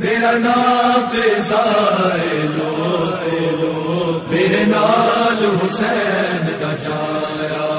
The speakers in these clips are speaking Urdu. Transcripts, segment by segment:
میرا نام فضائے لو میرے نال حسین کا جایا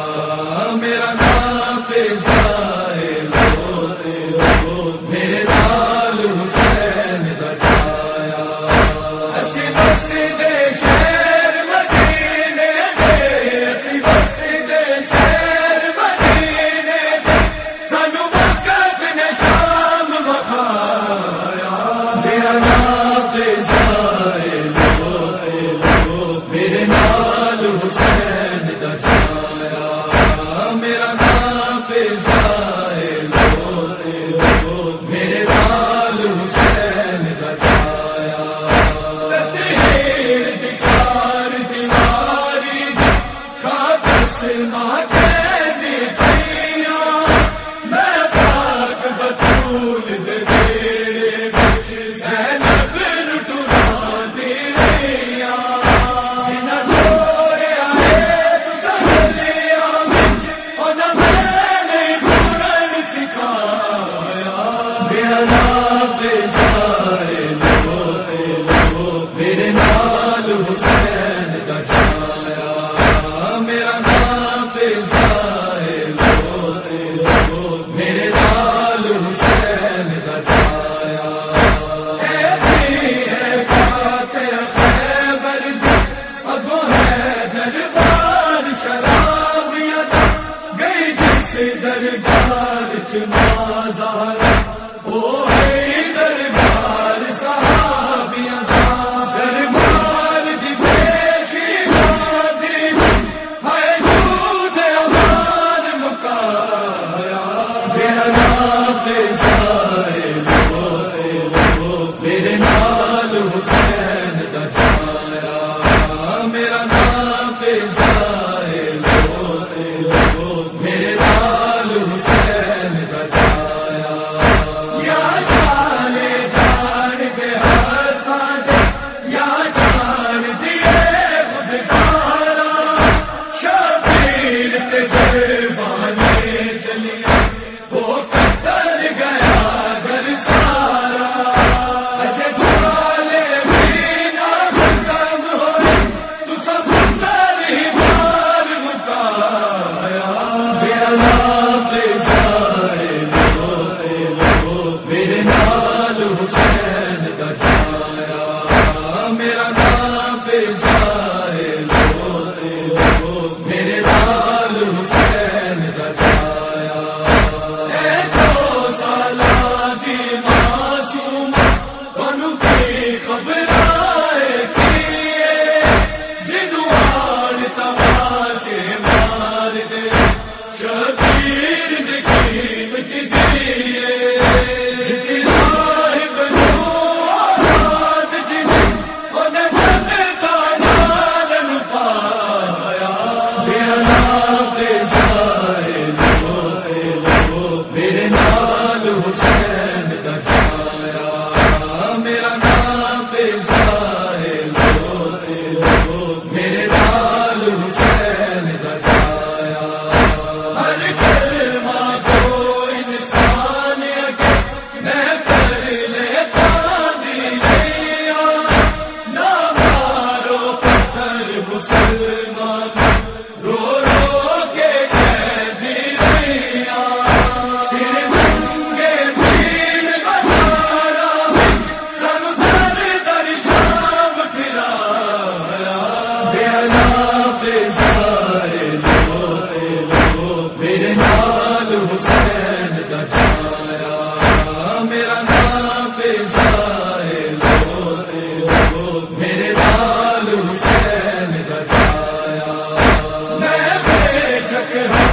اکبر